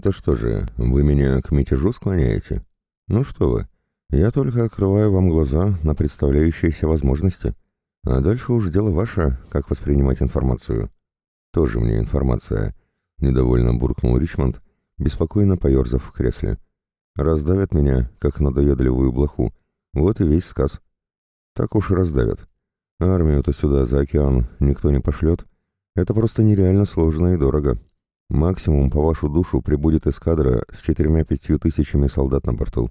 «Это что же, вы меня к мятежу склоняете? Ну что вы, я только открываю вам глаза на представляющиеся возможности, а дальше уж дело ваше, как воспринимать информацию». «Тоже мне информация», — недовольно буркнул Ричмонд, беспокойно поерзав в кресле. «Раздавят меня, как надоедливую блоху. Вот и весь сказ». «Так уж и раздавят. Армию-то сюда, за океан, никто не пошлет. Это просто нереально сложно и дорого. Максимум по вашу душу прибудет эскадра с четырьмя-пятью тысячами солдат на борту.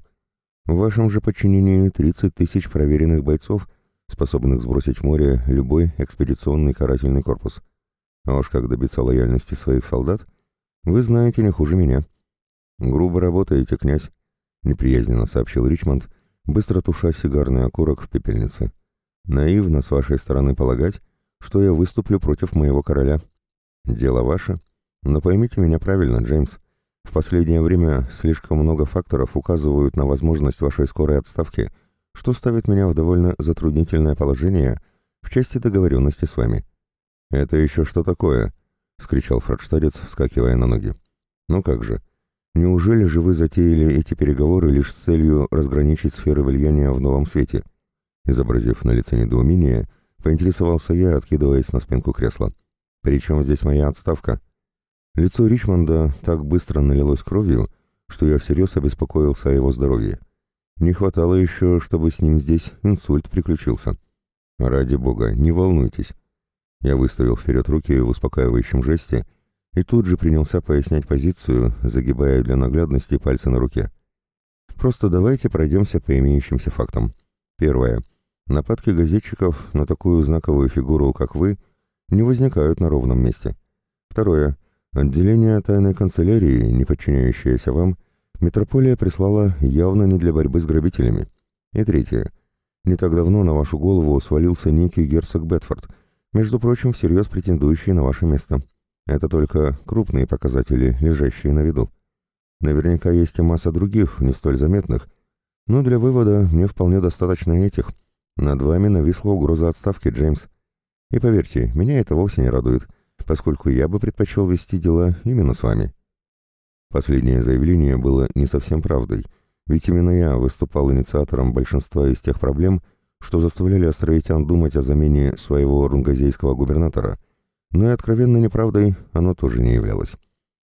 В вашем же подчинении 30 тысяч проверенных бойцов, способных сбросить в море любой экспедиционный карательный корпус. А уж как добиться лояльности своих солдат, вы знаете не хуже меня. Грубо работаете, князь, неприязненно сообщил Ричмонд, быстро туша сигарный окурок в пепельнице. Наивно с вашей стороны полагать, что я выступлю против моего короля. Дело ваше, но поймите меня правильно, Джеймс. В последнее время слишком много факторов указывают на возможность вашей скорой отставки, что ставит меня в довольно затруднительное положение в части договоренности с вами. «Это еще что такое?» — скричал фрадштадец, вскакивая на ноги. «Ну как же? Неужели же вы затеяли эти переговоры лишь с целью разграничить сферы влияния в новом свете?» Изобразив на лице недоумение, поинтересовался я, откидываясь на спинку кресла. «Причем здесь моя отставка?» Лицо Ричмонда так быстро налилось кровью, что я всерьез обеспокоился о его здоровье. Не хватало еще, чтобы с ним здесь инсульт приключился. «Ради бога, не волнуйтесь». Я выставил вперед руки в успокаивающем жесте и тут же принялся пояснять позицию, загибая для наглядности пальцы на руке. Просто давайте пройдемся по имеющимся фактам. Первое. Нападки газетчиков на такую знаковую фигуру, как вы, не возникают на ровном месте. Второе. Отделение тайной канцелярии, не подчиняющееся вам, метрополия прислала явно не для борьбы с грабителями. И третье. Не так давно на вашу голову свалился некий герцог Бетфорд, между прочим, всерьез претендующий на ваше место. Это только крупные показатели, лежащие на виду. Наверняка есть и масса других, не столь заметных, но для вывода мне вполне достаточно этих. Над вами нависла угроза отставки, Джеймс. И поверьте, меня это вовсе не радует — поскольку я бы предпочел вести дела именно с вами. Последнее заявление было не совсем правдой, ведь именно я выступал инициатором большинства из тех проблем, что заставляли островитян думать о замене своего рунгазейского губернатора, но и откровенной неправдой оно тоже не являлось.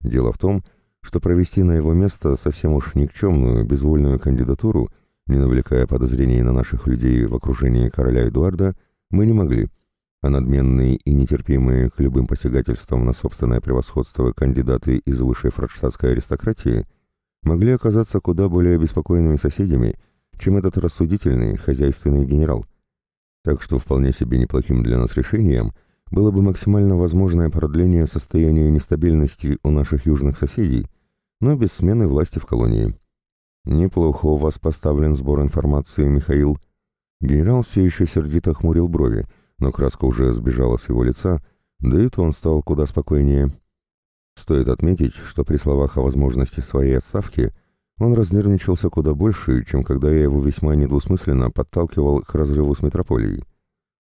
Дело в том, что провести на его место совсем уж никчемную, безвольную кандидатуру, не навлекая подозрений на наших людей в окружении короля Эдуарда, мы не могли – а надменные и нетерпимые к любым посягательствам на собственное превосходство кандидаты из высшей фрадштадтской аристократии могли оказаться куда более беспокойными соседями, чем этот рассудительный хозяйственный генерал. Так что вполне себе неплохим для нас решением было бы максимально возможное продление состояния нестабильности у наших южных соседей, но без смены власти в колонии. «Неплохо у вас поставлен сбор информации, Михаил». Генерал все еще сердито хмурил брови, но краска уже сбежала с его лица, да и то он стал куда спокойнее. Стоит отметить, что при словах о возможности своей отставки он разнервничался куда больше, чем когда я его весьма недвусмысленно подталкивал к разрыву с метрополией.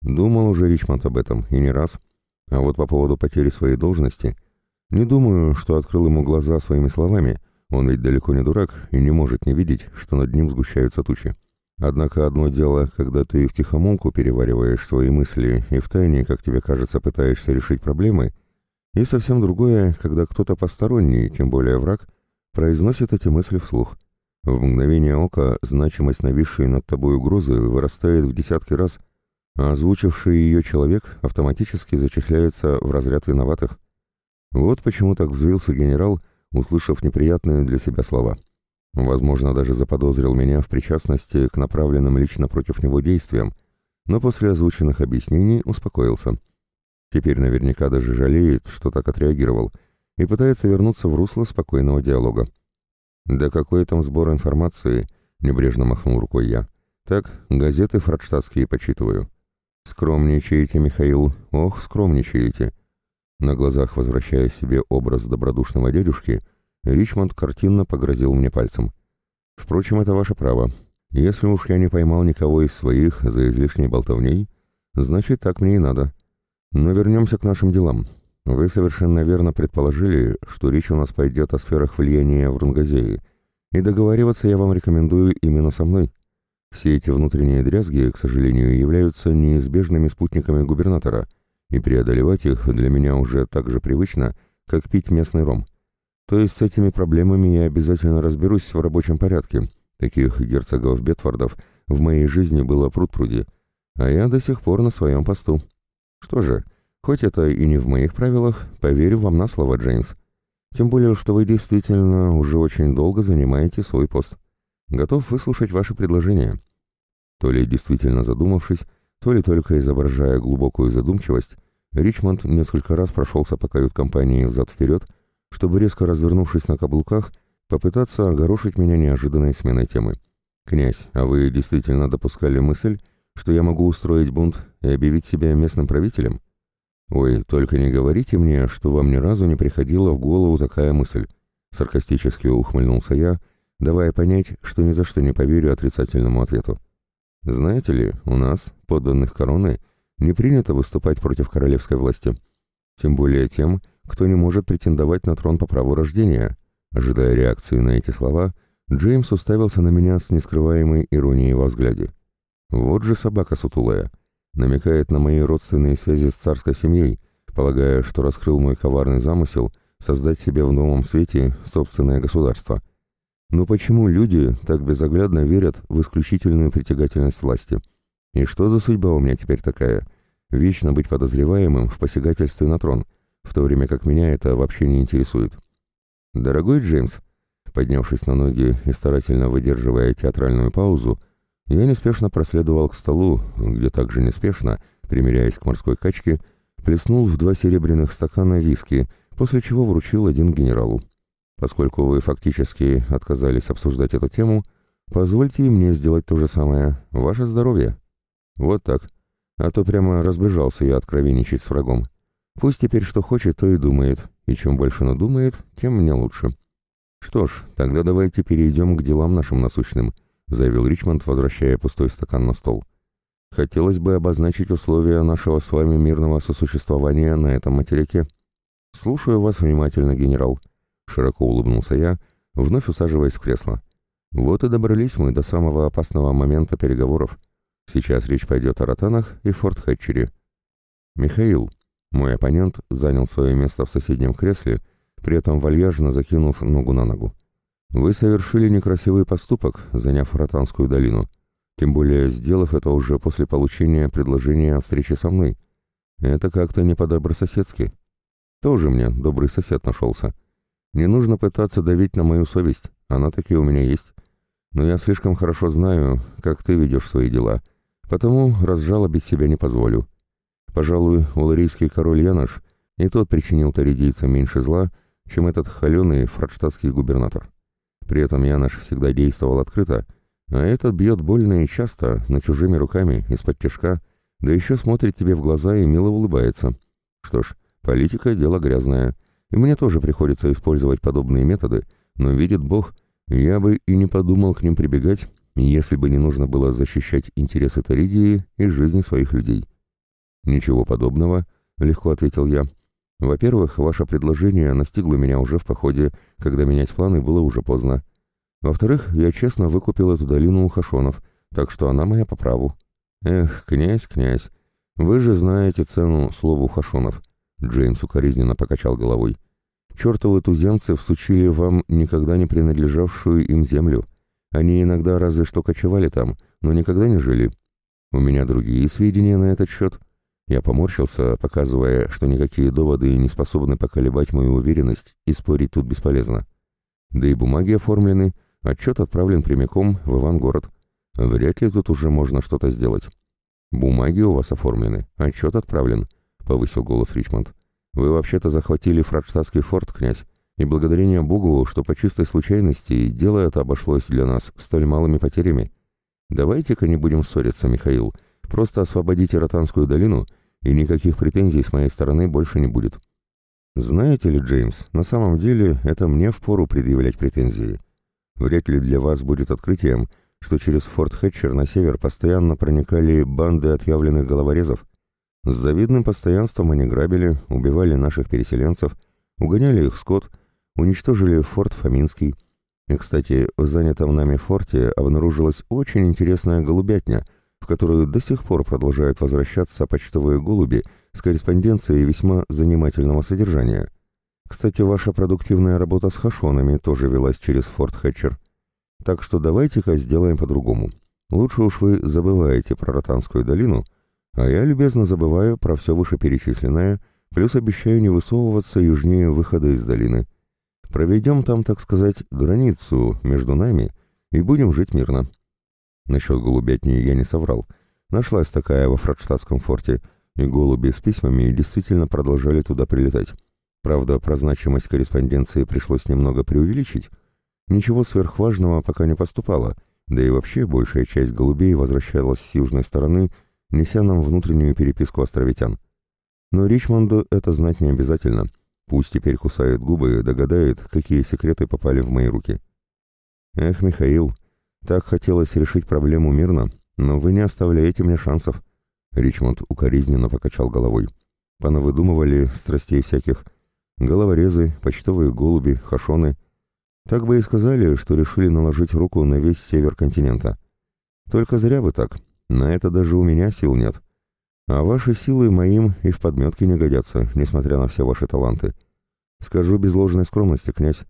Думал уже Ричмонд об этом, и не раз. А вот по поводу потери своей должности, не думаю, что открыл ему глаза своими словами, он ведь далеко не дурак и не может не видеть, что над ним сгущаются тучи. Однако одно дело, когда ты втихомолку перевариваешь свои мысли и втайне, как тебе кажется, пытаешься решить проблемы, и совсем другое, когда кто-то посторонний, тем более враг, произносит эти мысли вслух. В мгновение ока значимость нависшей над тобой угрозы вырастает в десятки раз, а озвучивший ее человек автоматически зачисляется в разряд виноватых. Вот почему так взвился генерал, услышав неприятные для себя слова. Возможно, даже заподозрил меня в причастности к направленным лично против него действиям, но после озвученных объяснений успокоился. Теперь наверняка даже жалеет, что так отреагировал, и пытается вернуться в русло спокойного диалога. «Да какой там сбор информации?» — небрежно махнул рукой я. «Так, газеты фрадштадтские почитываю». «Скромничаете, Михаил, ох, скромничаете». На глазах, возвращая себе образ добродушного дядюшки, — Ричмонд картинно погрозил мне пальцем. «Впрочем, это ваше право. Если уж я не поймал никого из своих за излишней болтовней, значит, так мне и надо. Но вернемся к нашим делам. Вы совершенно верно предположили, что речь у нас пойдет о сферах влияния в Рунгазее, и договариваться я вам рекомендую именно со мной. Все эти внутренние дрязги, к сожалению, являются неизбежными спутниками губернатора, и преодолевать их для меня уже так же привычно, как пить местный ром. То есть с этими проблемами я обязательно разберусь в рабочем порядке. Таких герцогов-бетфордов в моей жизни было пруд-пруди, а я до сих пор на своем посту. Что же, хоть это и не в моих правилах, поверю вам на слово, Джеймс. Тем более, что вы действительно уже очень долго занимаете свой пост. Готов выслушать ваши предложения. То ли действительно задумавшись, то ли только изображая глубокую задумчивость, Ричмонд несколько раз прошелся по кают-компании взад-вперед, чтобы, резко развернувшись на каблуках, попытаться огорошить меня неожиданной сменой темы. «Князь, а вы действительно допускали мысль, что я могу устроить бунт и объявить себя местным правителем? Ой, только не говорите мне, что вам ни разу не приходила в голову такая мысль. Саркастически ухмыльнулся я, давая понять, что ни за что не поверю отрицательному ответу. Знаете ли, у нас, подданных короны, не принято выступать против королевской власти. Тем более тем, кто не может претендовать на трон по праву рождения. Ожидая реакции на эти слова, Джеймс уставился на меня с нескрываемой иронией во взгляде. Вот же собака сутулая. Намекает на мои родственные связи с царской семьей, полагая, что раскрыл мой коварный замысел создать себе в новом свете собственное государство. Но почему люди так безоглядно верят в исключительную притягательность власти? И что за судьба у меня теперь такая? Вечно быть подозреваемым в посягательстве на трон, в то время как меня это вообще не интересует. Дорогой Джеймс, поднявшись на ноги и старательно выдерживая театральную паузу, я неспешно проследовал к столу, где также неспешно, примиряясь к морской качке, плеснул в два серебряных стакана виски, после чего вручил один генералу. Поскольку вы фактически отказались обсуждать эту тему, позвольте и мне сделать то же самое. Ваше здоровье. Вот так. А то прямо разбежался я откровенничать с врагом. Пусть теперь что хочет, то и думает, и чем больше надумает, тем мне лучше. Что ж, тогда давайте перейдем к делам нашим насущным —— заявил Ричмонд, возвращая пустой стакан на стол. «Хотелось бы обозначить условия нашего с вами мирного сосуществования на этом материке». «Слушаю вас внимательно, генерал», — широко улыбнулся я, вновь усаживаясь в кресло. «Вот и добрались мы до самого опасного момента переговоров. Сейчас речь пойдет о Ротанах и Форт Хэтчере». «Михаил», мой оппонент занял свое место в соседнем кресле, при этом вальяжно закинув ногу на ногу. Вы совершили некрасивый поступок, заняв Ротанскую долину, тем более сделав это уже после получения предложения о встрече со мной. Это как-то не по-добрососедски. Тоже мне добрый сосед нашелся. Не нужно пытаться давить на мою совесть, она таки у меня есть. Но я слишком хорошо знаю, как ты ведешь свои дела, потому разжалобить себя не позволю. Пожалуй, уларийский король Янош и тот причинил таридийцам меньше зла, чем этот холеный фрадштадтский губернатор. При этом Янош всегда действовал открыто, а этот бьет больно и часто, на чужими руками, из-под тяжка, да еще смотрит тебе в глаза и мило улыбается. Что ж, политика — дело грязное, и мне тоже приходится использовать подобные методы, но видит Бог, я бы и не подумал к ним прибегать, если бы не нужно было защищать интересы Торидии и жизни своих людей. «Ничего подобного», — легко ответил я, — во-первых, ваше предложение настигло меня уже в походе, когда менять планы было уже поздно. Во-вторых, я честно выкупил эту долину у Хашонов, так что она моя по праву. Эх, князь, князь, вы же знаете цену слову Хашонов. Джеймс укоризненно покачал головой. Чертовы туземцы всучили вам никогда не принадлежавшую им землю. Они иногда разве что кочевали там, но никогда не жили. У меня другие сведения на этот счет. Я поморщился, показывая, что никакие доводы не способны поколебать мою уверенность, и спорить тут бесполезно. Да и бумаги оформлены, отчет отправлен прямиком в Ивангород. Вряд ли тут уже можно что-то сделать. «Бумаги у вас оформлены, отчет отправлен», — повысил голос Ричмонд. «Вы вообще-то захватили фрадштадтский форт, князь, и благодарение Богу, что по чистой случайности дело это обошлось для нас столь малыми потерями. Давайте-ка не будем ссориться, Михаил, Просто освободите Ротанскую долину, и никаких претензий с моей стороны больше не будет. Знаете ли, Джеймс, на самом деле это мне впору предъявлять претензии. Вряд ли для вас будет открытием, что через Форт Хэтчер на север постоянно проникали банды отъявленных головорезов. С завидным постоянством они грабили, убивали наших переселенцев, угоняли их скот, уничтожили форт Фоминский. И, кстати, в занятом нами форте обнаружилась очень интересная голубятня, в которую до сих пор продолжают возвращаться почтовые голуби с корреспонденцией весьма занимательного содержания. Кстати, ваша продуктивная работа с хашонами тоже велась через Форт Хэтчер. Так что давайте-ка сделаем по-другому. Лучше уж вы забываете про Ротанскую долину, а я любезно забываю про все вышеперечисленное, плюс обещаю не высовываться южнее выхода из долины. Проведем там, так сказать, границу между нами и будем жить мирно. Насчет голубятни я не соврал. Нашлась такая во Фрадштадтском форте, и голуби с письмами действительно продолжали туда прилетать. Правда, про значимость корреспонденции пришлось немного преувеличить. Ничего сверхважного пока не поступало, да и вообще большая часть голубей возвращалась с южной стороны, неся нам внутреннюю переписку островитян. Но Ричмонду это знать не обязательно. Пусть теперь кусает губы и догадает, какие секреты попали в мои руки. Эх, Михаил, так хотелось решить проблему мирно, но вы не оставляете мне шансов. Ричмонд укоризненно покачал головой. Понавыдумывали страстей всяких, Головорезы, почтовые голуби, хашоны. Так бы и сказали, что решили наложить руку на весь север континента. Только зря вы так. На это даже у меня сил нет. А ваши силы моим и в подметке не годятся, несмотря на все ваши таланты. Скажу без ложной скромности, князь.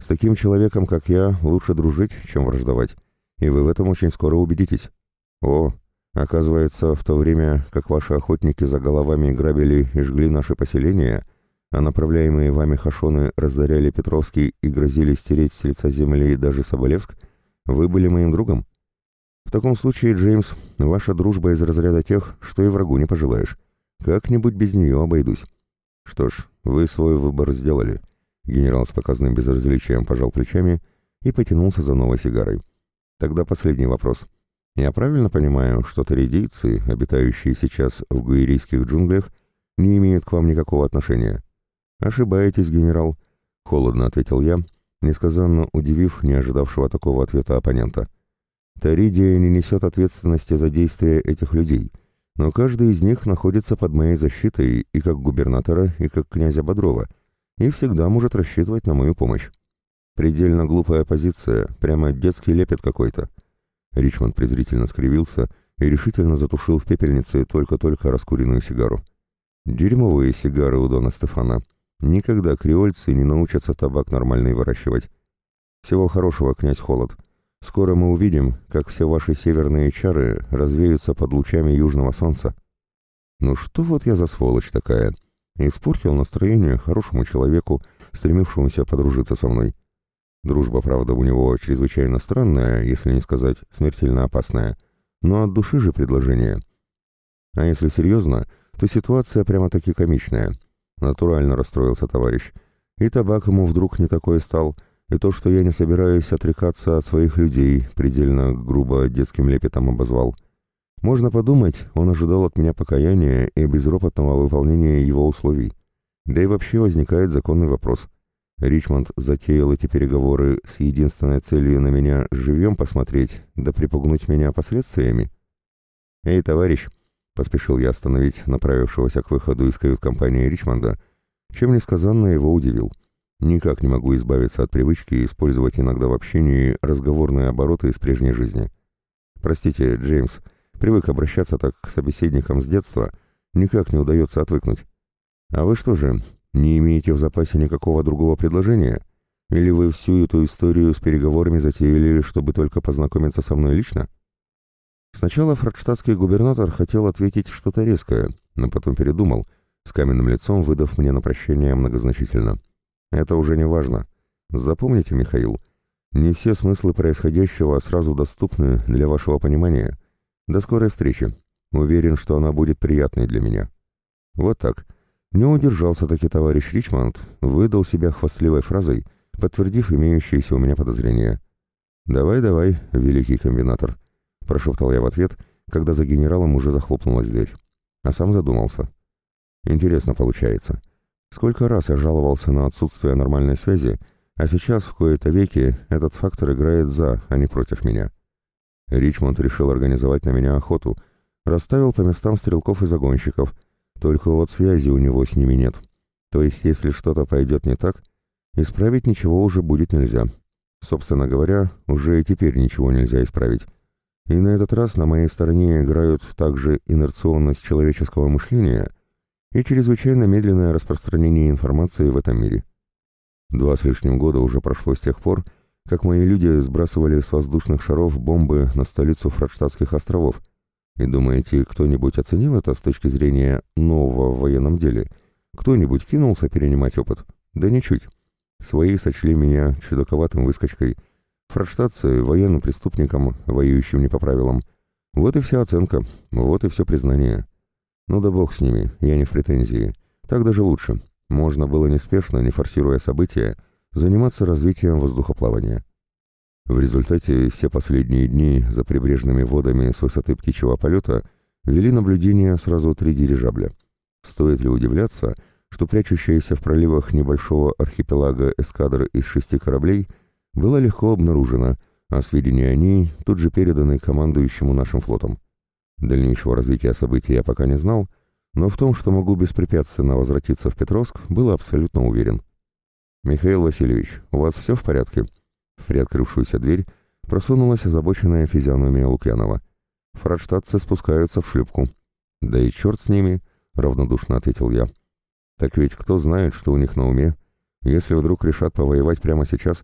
С таким человеком, как я, лучше дружить, чем враждовать. И вы в этом очень скоро убедитесь. О, оказывается, в то время, как ваши охотники за головами грабили и жгли наши поселения, а направляемые вами хашоны разоряли Петровский и грозили стереть с лица земли даже Соболевск, вы были моим другом? В таком случае, Джеймс, ваша дружба из разряда тех, что и врагу не пожелаешь. Как-нибудь без нее обойдусь. Что ж, вы свой выбор сделали. Генерал с показным безразличием пожал плечами и потянулся за новой сигарой. Тогда последний вопрос. Я правильно понимаю, что таридийцы, обитающие сейчас в гуэрийских джунглях, не имеют к вам никакого отношения? «Ошибаетесь, генерал», — холодно ответил я, несказанно удивив не ожидавшего такого ответа оппонента. «Таридия не несет ответственности за действия этих людей, но каждый из них находится под моей защитой и как губернатора, и как князя Бодрова, и всегда может рассчитывать на мою помощь. Предельно глупая позиция, прямо детский лепет какой-то». Ричмонд презрительно скривился и решительно затушил в пепельнице только-только раскуренную сигару. «Дерьмовые сигары у Дона Стефана», Никогда креольцы не научатся табак нормальный выращивать. Всего хорошего, князь Холод. Скоро мы увидим, как все ваши северные чары развеются под лучами южного солнца. Ну что вот я за сволочь такая? Испортил настроение хорошему человеку, стремившемуся подружиться со мной. Дружба, правда, у него чрезвычайно странная, если не сказать смертельно опасная, но от души же предложение. А если серьезно, то ситуация прямо-таки комичная — Натурально расстроился товарищ. И табак ему вдруг не такой стал, и то, что я не собираюсь отрекаться от своих людей, предельно грубо детским лепетом обозвал. Можно подумать, он ожидал от меня покаяния и безропотного выполнения его условий. Да и вообще возникает законный вопрос. Ричмонд затеял эти переговоры с единственной целью на меня живьем посмотреть, да припугнуть меня последствиями? «Эй, товарищ!» — поспешил я остановить направившегося к выходу из кают-компании Ричмонда, чем несказанно его удивил. Никак не могу избавиться от привычки использовать иногда в общении разговорные обороты из прежней жизни. Простите, Джеймс, привык обращаться так к собеседникам с детства, никак не удается отвыкнуть. А вы что же, не имеете в запасе никакого другого предложения? Или вы всю эту историю с переговорами затеяли, чтобы только познакомиться со мной лично?» Сначала фрадштадтский губернатор хотел ответить что-то резкое, но потом передумал, с каменным лицом выдав мне на прощение многозначительно. «Это уже не важно. Запомните, Михаил, не все смыслы происходящего сразу доступны для вашего понимания. До скорой встречи. Уверен, что она будет приятной для меня». Вот так. Не удержался таки товарищ Ричмонд, выдал себя хвастливой фразой, подтвердив имеющиеся у меня подозрения. «Давай, давай, великий комбинатор». — прошептал я в ответ, когда за генералом уже захлопнулась дверь. А сам задумался. Интересно получается. Сколько раз я жаловался на отсутствие нормальной связи, а сейчас в кои-то веки этот фактор играет за, а не против меня. Ричмонд решил организовать на меня охоту, расставил по местам стрелков и загонщиков, Только вот связи у него с ними нет. То есть, если что-то пойдет не так, исправить ничего уже будет нельзя. Собственно говоря, уже и теперь ничего нельзя исправить. И на этот раз на моей стороне играют также инерционность человеческого мышления и чрезвычайно медленное распространение информации в этом мире. Два с лишним года уже прошло с тех пор, как мои люди сбрасывали с воздушных шаров бомбы на столицу Фрадштадтских островов. И думаете, кто-нибудь оценил это с точки зрения нового в военном деле? Кто-нибудь кинулся перенимать опыт? Да ничуть. Свои сочли меня чудаковатым выскочкой. Фрадштадтцы — военным преступником, воюющим не по правилам. Вот и вся оценка, вот и все признание. Ну да бог с ними, я не в претензии. Так даже лучше. Можно было неспешно, не форсируя события, заниматься развитием воздухоплавания. В результате все последние дни за прибрежными водами с высоты птичьего полета вели наблюдение сразу три дирижабля. Стоит ли удивляться, что прячущаяся в проливах небольшого архипелага эскадры из шести кораблей была легко обнаружена, а сведения о ней тут же переданы командующему нашим флотом. Дальнейшего развития событий я пока не знал, но в том, что могу беспрепятственно возвратиться в Петровск, был абсолютно уверен. «Михаил Васильевич, у вас все в порядке?» В приоткрывшуюся дверь просунулась озабоченная физиономия Лукьянова. «Фрадштадтцы спускаются в шлюпку». «Да и черт с ними», — равнодушно ответил я. «Так ведь кто знает, что у них на уме? Если вдруг решат повоевать прямо сейчас,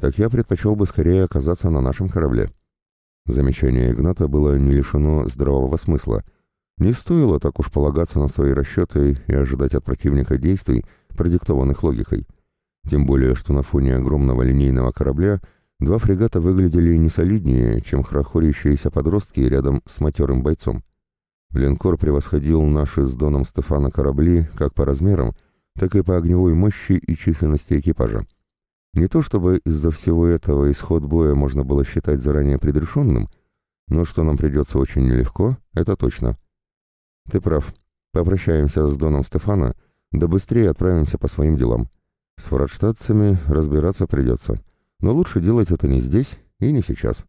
так я предпочел бы скорее оказаться на нашем корабле». Замечание Игната было не лишено здравого смысла. Не стоило так уж полагаться на свои расчеты и ожидать от противника действий, продиктованных логикой. Тем более, что на фоне огромного линейного корабля два фрегата выглядели не солиднее, чем хорохорящиеся подростки рядом с матерым бойцом. Линкор превосходил наши с Доном Стефана корабли как по размерам, так и по огневой мощи и численности экипажа. Не то чтобы из-за всего этого исход боя можно было считать заранее предрешенным, но что нам придется очень нелегко, это точно. Ты прав. Попрощаемся с Доном Стефана, да быстрее отправимся по своим делам. С фрадштадцами разбираться придется, но лучше делать это не здесь и не сейчас.